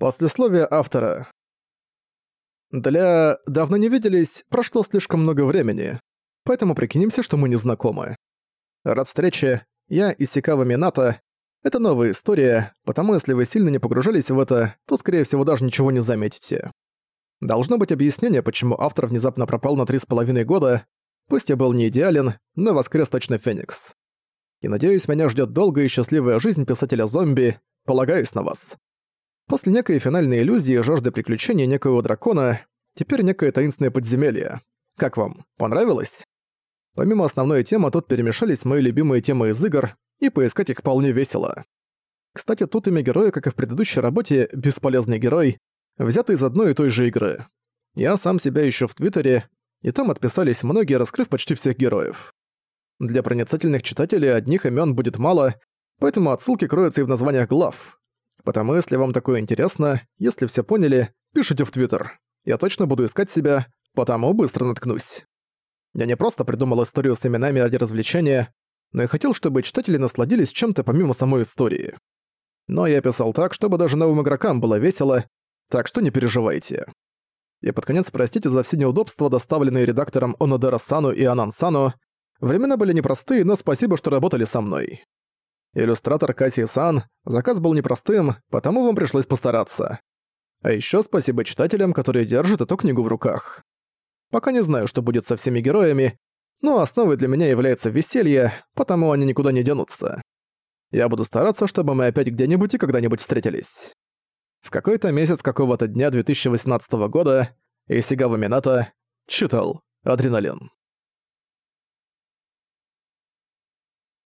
Послесловие автора. Для «давно не виделись» прошло слишком много времени, поэтому прикинемся, что мы не знакомы. Рад встрече, я Исикава Минато. Это новая история, потому если вы сильно не погружались в это, то, скорее всего, даже ничего не заметите. Должно быть объяснение, почему автор внезапно пропал на три с половиной года, пусть я был не идеален, но воскрес точно Феникс. И надеюсь, меня ждет долгая и счастливая жизнь писателя-зомби, полагаюсь на вас. После некой финальной иллюзии жажды приключений некоего дракона, теперь некое таинственное подземелье. Как вам, понравилось? Помимо основной темы, тут перемешались мои любимые темы из игр, и поискать их вполне весело. Кстати, тут имя героя, как и в предыдущей работе «Бесполезный герой», взято из одной и той же игры. Я сам себя ищу в Твиттере, и там отписались многие, раскрыв почти всех героев. Для проницательных читателей одних имен будет мало, поэтому отсылки кроются и в названиях глав. Потому если вам такое интересно, если все поняли, пишите в Твиттер. Я точно буду искать себя, потому быстро наткнусь. Я не просто придумал историю с именами ради развлечения, но и хотел, чтобы читатели насладились чем-то помимо самой истории. Но я писал так, чтобы даже новым игрокам было весело, так что не переживайте. И под конец простите за все неудобства, доставленные редактором Онодера Сану и Анан Сану. Времена были непростые, но спасибо, что работали со мной. Иллюстратор Кассий Сан, заказ был непростым, потому вам пришлось постараться. А ещё спасибо читателям, которые держат эту книгу в руках. Пока не знаю, что будет со всеми героями, но основой для меня является веселье, потому они никуда не денутся. Я буду стараться, чтобы мы опять где-нибудь и когда-нибудь встретились. В какой-то месяц какого-то дня 2018 года Исигава Минато читал «Адреналин».